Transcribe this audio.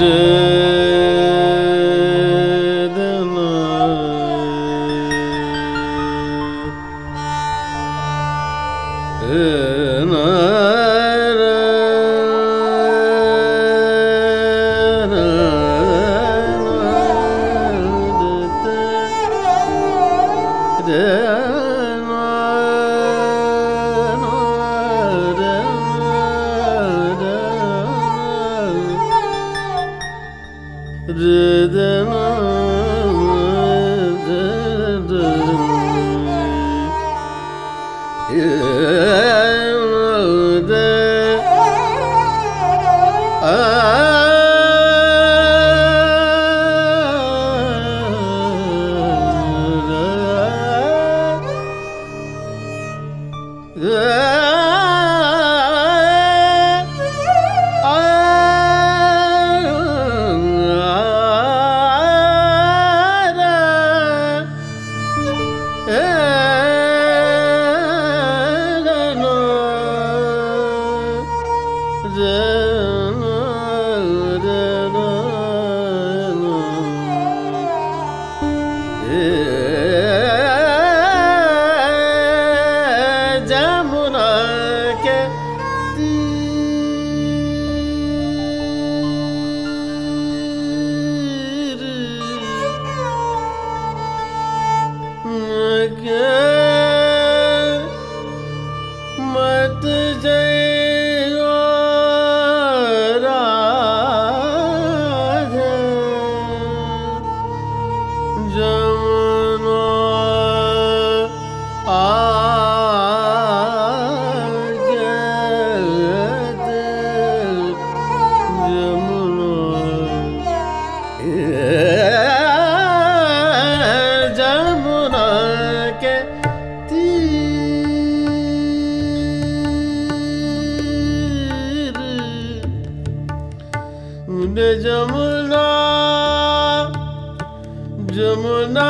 Yeah. Sabreden मत मुंडे जमुना जमुना